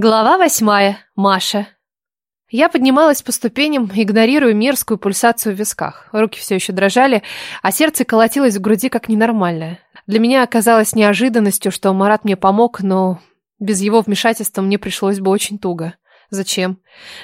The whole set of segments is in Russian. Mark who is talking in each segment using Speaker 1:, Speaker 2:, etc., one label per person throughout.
Speaker 1: Глава восьмая. Маша. Я поднималась по ступеням, игнорируя мерзкую пульсацию в висках. Руки все еще дрожали, а сердце колотилось в груди как ненормальное. Для меня оказалось неожиданностью, что Марат мне помог, но без его вмешательства мне пришлось бы очень туго. Зачем?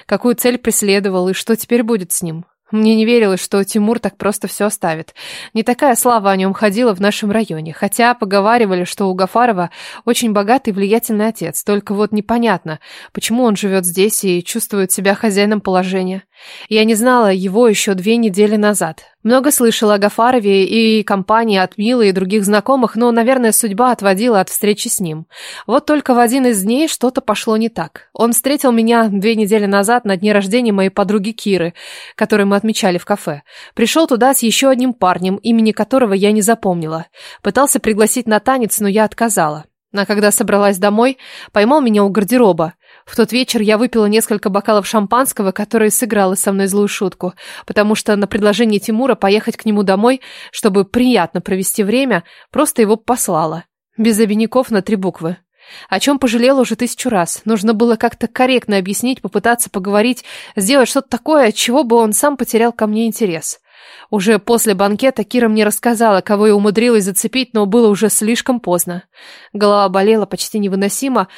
Speaker 1: Какую цель преследовал и что теперь будет с ним? Мне не верилось, что Тимур так просто все оставит. Не такая слава о нем ходила в нашем районе, хотя поговаривали, что у Гафарова очень богатый и влиятельный отец. Только вот непонятно, почему он живет здесь и чувствует себя хозяином положения. Я не знала его еще две недели назад. Много слышала о Гафарове и компании от Милы и других знакомых, но, наверное, судьба отводила от встречи с ним. Вот только в один из дней что-то пошло не так. Он встретил меня две недели назад на дне рождения моей подруги Киры, который мы отмечали в кафе. Пришел туда с еще одним парнем, имени которого я не запомнила. Пытался пригласить на танец, но я отказала. А когда собралась домой, поймал меня у гардероба. В тот вечер я выпила несколько бокалов шампанского, которое сыграло со мной злую шутку, потому что на предложение Тимура поехать к нему домой, чтобы приятно провести время, просто его послала. Без обиняков на три буквы. О чем пожалела уже тысячу раз. Нужно было как-то корректно объяснить, попытаться поговорить, сделать что-то такое, от чего бы он сам потерял ко мне интерес. Уже после банкета Кира мне рассказала, кого я умудрилась зацепить, но было уже слишком поздно. Голова болела почти невыносимо,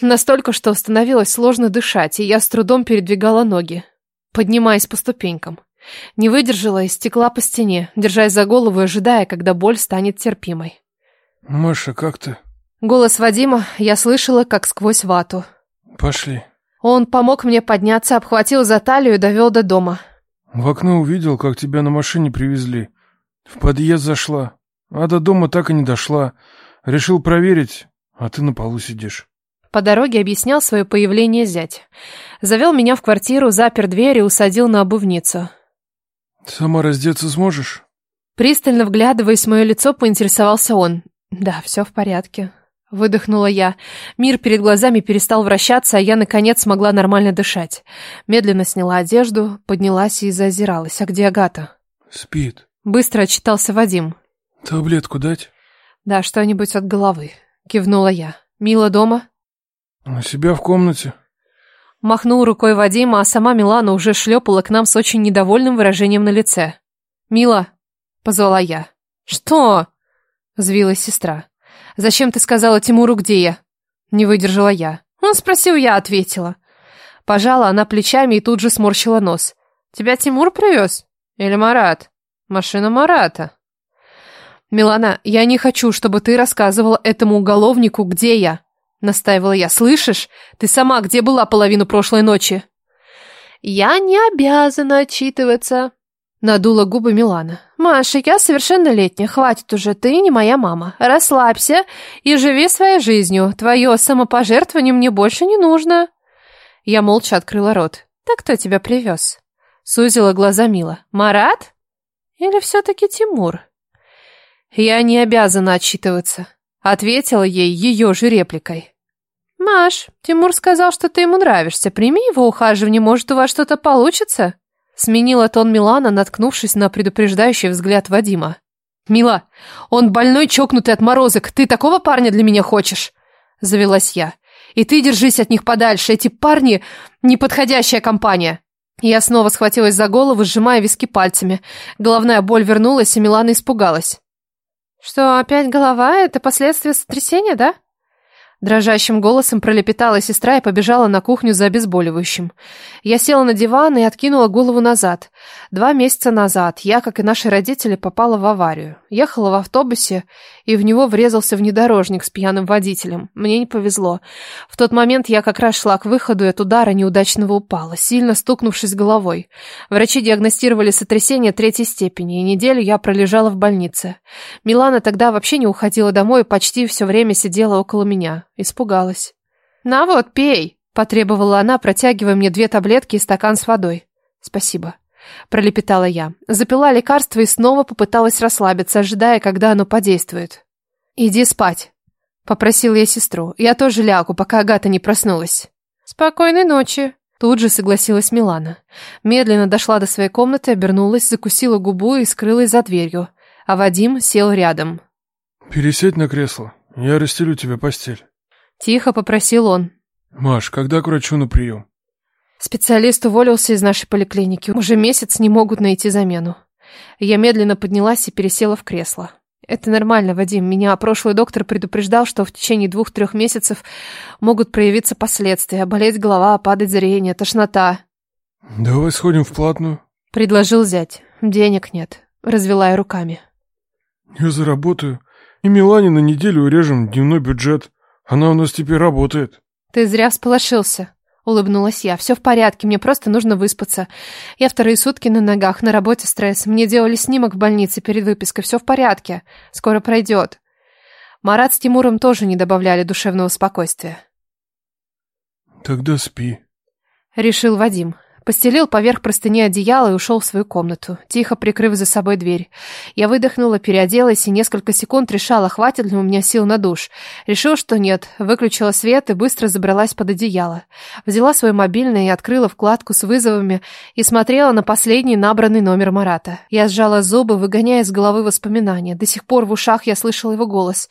Speaker 1: настолько, что становилось сложно дышать, и я с трудом передвигала ноги, поднимаясь по ступенькам. Не выдержала и стекла по стене, держась за голову и ожидая, когда боль станет терпимой.
Speaker 2: «Маша, как ты?»
Speaker 1: Голос Вадима я слышала, как сквозь вату.
Speaker 2: «Пошли».
Speaker 1: Он помог мне подняться, обхватил за талию и довел до дома.
Speaker 2: В окно увидел, как тебя на машине привезли. В подъезд зашла, а до дома так и не дошла. Решил проверить, а ты на полу сидишь.
Speaker 1: По дороге объяснял свое появление зять. Завел меня в квартиру, запер дверь и усадил на обувницу.
Speaker 2: Сама раздеться сможешь?
Speaker 1: Пристально вглядываясь в мое лицо, поинтересовался он. Да, все в порядке. Выдохнула я. Мир перед глазами перестал вращаться, а я, наконец, смогла нормально дышать. Медленно сняла одежду, поднялась и зазиралась. А где Агата?
Speaker 2: Спит.
Speaker 1: Быстро отчитался Вадим.
Speaker 2: Таблетку дать?
Speaker 1: Да, что-нибудь от головы. Кивнула я. Мила дома?
Speaker 2: У себя в комнате.
Speaker 1: Махнул рукой Вадима, а сама Милана уже шлепала к нам с очень недовольным выражением на лице. «Мила!» — позвала я. «Что?» — взвилась сестра. «Зачем ты сказала Тимуру, где я?» Не выдержала я. Он спросил, я ответила. Пожала она плечами и тут же сморщила нос. «Тебя Тимур привез? Или Марат?» «Машина Марата». «Милана, я не хочу, чтобы ты рассказывала этому уголовнику, где я», настаивала я. «Слышишь? Ты сама где была половину прошлой ночи?» «Я не обязана отчитываться», Надула губы Милана. «Маша, я совершеннолетняя, хватит уже, ты не моя мама. Расслабься и живи своей жизнью. Твое самопожертвование мне больше не нужно». Я молча открыла рот. «Так кто тебя привез?» Сузила глаза Мила. «Марат? Или все-таки Тимур?» «Я не обязана отчитываться», — ответила ей ее же репликой. «Маш, Тимур сказал, что ты ему нравишься. Прими его ухаживание, может, у вас что-то получится?» Сменила тон Милана, наткнувшись на предупреждающий взгляд Вадима. «Мила, он больной, чокнутый отморозок. Ты такого парня для меня хочешь?» Завелась я. «И ты держись от них подальше. Эти парни — неподходящая компания». Я снова схватилась за голову, сжимая виски пальцами. Головная боль вернулась, и Милана испугалась. «Что, опять голова? Это последствия сотрясения, да?» Дрожащим голосом пролепетала сестра и побежала на кухню за обезболивающим. Я села на диван и откинула голову назад. Два месяца назад я, как и наши родители, попала в аварию. Ехала в автобусе, и в него врезался внедорожник с пьяным водителем. Мне не повезло. В тот момент я как раз шла к выходу и от удара неудачного упала, сильно стукнувшись головой. Врачи диагностировали сотрясение третьей степени, и неделю я пролежала в больнице. Милана тогда вообще не уходила домой и почти все время сидела около меня. Испугалась. «На вот, пей!» – потребовала она, протягивая мне две таблетки и стакан с водой. «Спасибо», – пролепетала я. Запила лекарство и снова попыталась расслабиться, ожидая, когда оно подействует. «Иди спать», – попросила я сестру. «Я тоже лягу, пока Агата не проснулась». «Спокойной ночи», Тут же согласилась Милана. Медленно дошла до своей комнаты, обернулась, закусила губу и скрылась за дверью. А Вадим сел рядом.
Speaker 2: «Пересядь на кресло, я расстелю тебе постель».
Speaker 1: Тихо попросил он.
Speaker 2: Маш, когда к врачу на прием?
Speaker 1: Специалист уволился из нашей поликлиники. Уже месяц не могут найти замену. Я медленно поднялась и пересела в кресло. Это нормально, Вадим. Меня прошлый доктор предупреждал, что в течение двух-трех месяцев могут проявиться последствия. Болеть голова, падать зрение, тошнота.
Speaker 2: Давай сходим в платную.
Speaker 1: Предложил зять. Денег нет. Развела я руками.
Speaker 2: Я заработаю. И Милане на неделю урежем дневной бюджет. Она у нас теперь работает.
Speaker 1: Ты зря всполошился. Улыбнулась я. Все в порядке, мне просто нужно выспаться. Я вторые сутки на ногах, на работе стресс. Мне делали снимок в больнице перед выпиской. Все в порядке. Скоро пройдет. Марат с Тимуром тоже не добавляли душевного спокойствия.
Speaker 2: Тогда спи.
Speaker 1: Решил Вадим. Постелил поверх простыни одеяло и ушел в свою комнату, тихо прикрыв за собой дверь. Я выдохнула, переоделась и несколько секунд решала, хватит ли у меня сил на душ. Решил, что нет, выключила свет и быстро забралась под одеяло. Взяла свой мобильный и открыла вкладку с вызовами и смотрела на последний набранный номер Марата. Я сжала зубы, выгоняя из головы воспоминания. До сих пор в ушах я слышала его голос.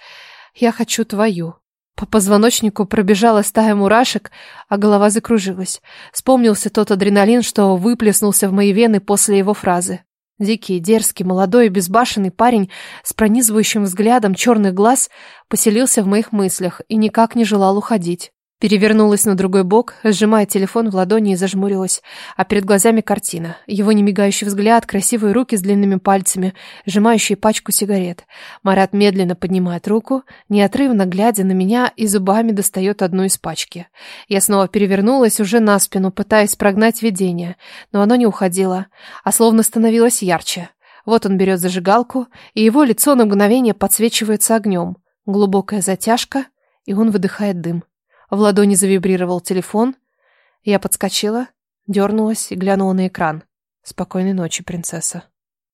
Speaker 1: «Я хочу твою». По позвоночнику пробежала стая мурашек, а голова закружилась. Вспомнился тот адреналин, что выплеснулся в мои вены после его фразы. Дикий, дерзкий, молодой и безбашенный парень с пронизывающим взглядом черных глаз поселился в моих мыслях и никак не желал уходить. Перевернулась на другой бок, сжимая телефон в ладони и зажмурилась, а перед глазами картина. Его немигающий взгляд, красивые руки с длинными пальцами, сжимающие пачку сигарет. Марат медленно поднимает руку, неотрывно глядя на меня и зубами достает одну из пачки. Я снова перевернулась уже на спину, пытаясь прогнать видение, но оно не уходило, а словно становилось ярче. Вот он берет зажигалку, и его лицо на мгновение подсвечивается огнем. Глубокая затяжка, и он выдыхает дым. В ладони завибрировал телефон. Я подскочила, дернулась и глянула на экран. «Спокойной ночи, принцесса».